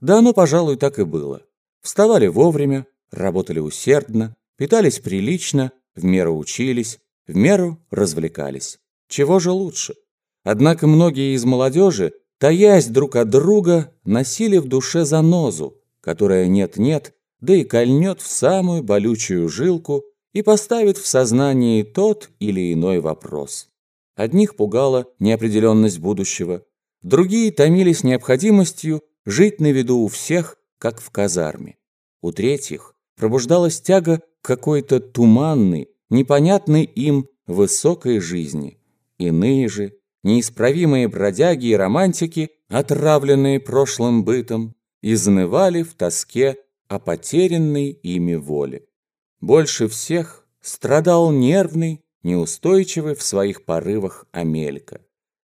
Да оно, пожалуй, так и было. Вставали вовремя, работали усердно, питались прилично, в меру учились, в меру развлекались. Чего же лучше? Однако многие из молодежи, таясь друг от друга, носили в душе занозу, которая нет-нет, да и кольнет в самую болючую жилку и поставит в сознании тот или иной вопрос. Одних пугала неопределенность будущего, другие томились необходимостью жить на виду у всех, как в казарме. У третьих пробуждалась тяга к какой-то туманной, непонятной им высокой жизни. Иные же, неисправимые бродяги и романтики, отравленные прошлым бытом, изнывали в тоске о потерянной ими воле. Больше всех страдал нервный, неустойчивый в своих порывах Амелька.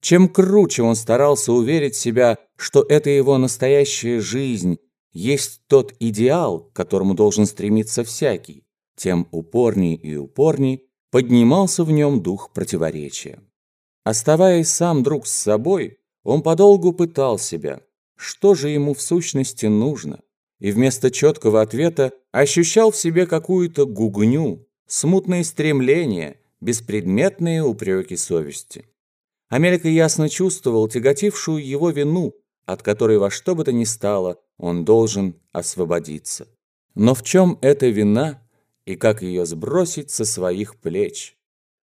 Чем круче он старался уверить себя, что это его настоящая жизнь, есть тот идеал, к которому должен стремиться всякий, тем упорней и упорней поднимался в нем дух противоречия. Оставаясь сам друг с собой, он подолгу пытал себя, что же ему в сущности нужно, и вместо четкого ответа ощущал в себе какую-то гугню, смутные стремления, беспредметные упреки совести. Амелька ясно чувствовал тяготившую его вину, от которой во что бы то ни стало он должен освободиться. Но в чем эта вина и как ее сбросить со своих плеч?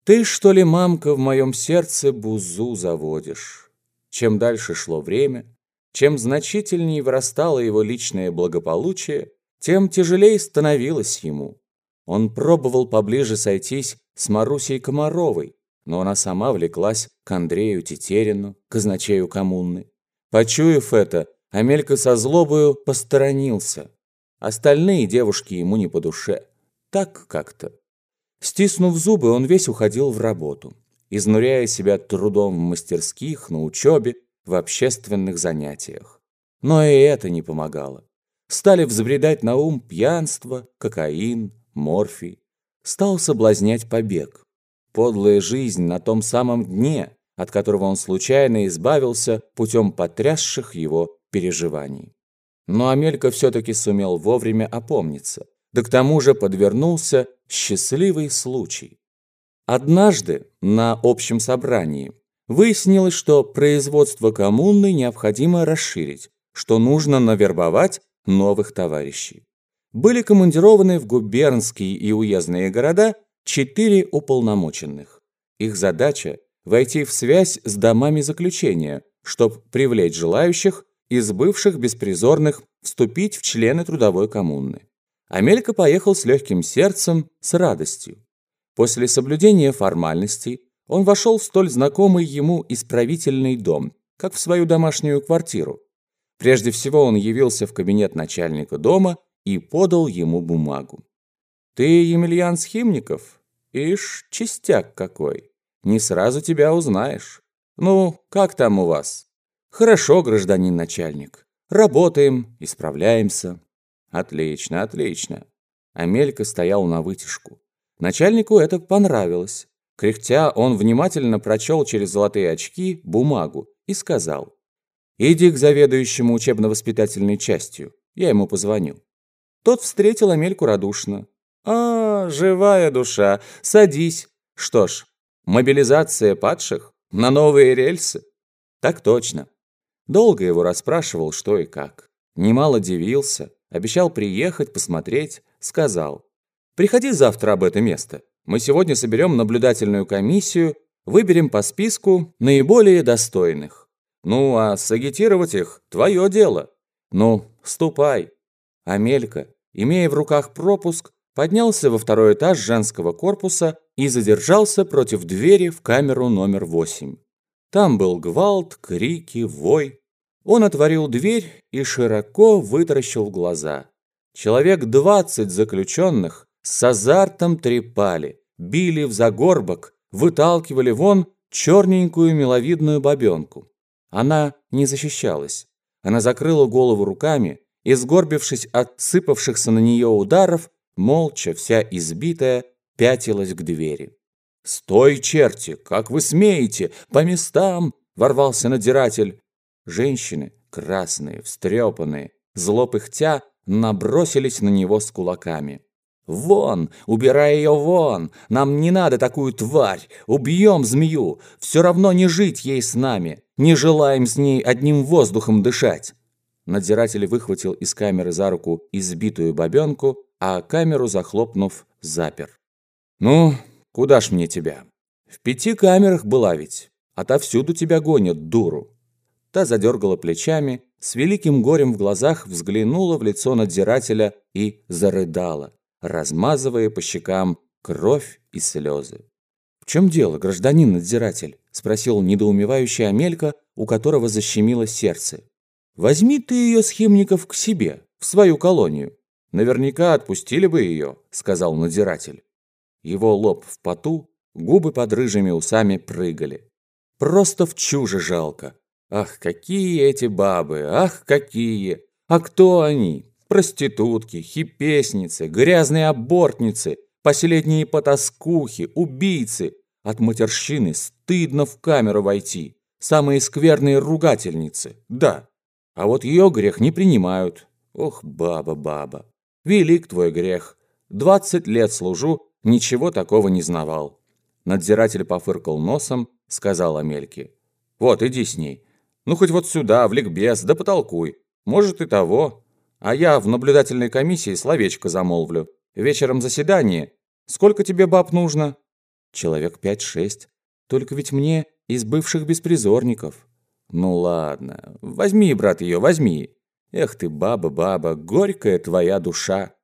Ты, что ли, мамка, в моем сердце бузу заводишь? Чем дальше шло время, чем значительнее вырастало его личное благополучие, тем тяжелее становилось ему. Он пробовал поближе сойтись с Марусей Комаровой, но она сама влеклась к Андрею Тетерину, казначею коммуны. Почуяв это, Амелька со злобою посторонился. Остальные девушки ему не по душе. Так как-то. Стиснув зубы, он весь уходил в работу, изнуряя себя трудом в мастерских, на учебе, в общественных занятиях. Но и это не помогало. Стали взбредать на ум пьянство, кокаин, морфий. Стал соблазнять побег. Подлая жизнь на том самом дне, от которого он случайно избавился путем потрясших его переживаний. Но Амелька все-таки сумел вовремя опомниться. Да к тому же подвернулся счастливый случай. Однажды на общем собрании выяснилось, что производство коммуны необходимо расширить, что нужно навербовать новых товарищей. Были командированы в губернские и уездные города четыре уполномоченных. Их задача – войти в связь с домами заключения, чтобы привлечь желающих из бывших беспризорных вступить в члены трудовой коммуны. Амелька поехал с легким сердцем, с радостью. После соблюдения формальностей он вошел в столь знакомый ему исправительный дом, как в свою домашнюю квартиру. Прежде всего он явился в кабинет начальника дома и подал ему бумагу. «Ты Емельян Схимников? Ишь, чистяк какой! Не сразу тебя узнаешь. Ну, как там у вас?» «Хорошо, гражданин начальник. Работаем, исправляемся». «Отлично, отлично». Амелька стоял на вытяжку. Начальнику это понравилось. Кряхтя, он внимательно прочел через золотые очки бумагу и сказал. «Иди к заведующему учебно-воспитательной частью, я ему позвоню». Тот встретил Амельку радушно. «А, живая душа, садись. Что ж, мобилизация падших на новые рельсы?» «Так точно». Долго его расспрашивал, что и как. Немало дивился, обещал приехать, посмотреть, сказал. «Приходи завтра об это место. Мы сегодня соберем наблюдательную комиссию, выберем по списку наиболее достойных. Ну, а сагитировать их – твое дело. Ну, ступай». Амелька, имея в руках пропуск, поднялся во второй этаж женского корпуса и задержался против двери в камеру номер восемь. Там был гвалт, крики, вой. Он отворил дверь и широко вытаращил глаза. Человек двадцать заключенных с азартом трепали, били в загорбок, выталкивали вон черненькую миловидную бабенку. Она не защищалась. Она закрыла голову руками и, сгорбившись от сыпавшихся на нее ударов, молча, вся избитая, пятилась к двери. «Стой, черти! Как вы смеете? По местам!» — ворвался надзиратель. Женщины, красные, встрепанные, зло пыхтя, набросились на него с кулаками. «Вон! Убирай ее вон! Нам не надо такую тварь! Убьем змею! Все равно не жить ей с нами! Не желаем с ней одним воздухом дышать!» Надзиратель выхватил из камеры за руку избитую бабенку, а камеру, захлопнув, запер. «Ну, куда ж мне тебя? В пяти камерах была ведь. Отовсюду тебя гонят, дуру!» Та задергала плечами, с великим горем в глазах взглянула в лицо надзирателя и зарыдала размазывая по щекам кровь и слезы. «В чем дело, гражданин надзиратель?» – спросил недоумевающий Амелька, у которого защемило сердце. «Возьми ты ее, схимников, к себе, в свою колонию. Наверняка отпустили бы ее», – сказал надзиратель. Его лоб в поту, губы под рыжими усами прыгали. «Просто в чуже жалко. Ах, какие эти бабы, ах, какие! А кто они? Проститутки, хипесницы, грязные абортницы, последние потаскухи, убийцы. От матерщины стыдно в камеру войти. Самые скверные ругательницы, да. А вот ее грех не принимают. Ох, баба, баба. Велик твой грех. Двадцать лет служу, ничего такого не знавал. Надзиратель пофыркал носом, сказал Амельке. Вот, иди с ней. Ну, хоть вот сюда, в ликбез, да потолкуй. Может и того. А я в наблюдательной комиссии словечко замолвлю. Вечером заседание. Сколько тебе баб нужно? Человек пять-шесть. Только ведь мне из бывших беспризорников. Ну ладно, возьми, брат, ее, возьми. Эх ты, баба, баба, горькая твоя душа.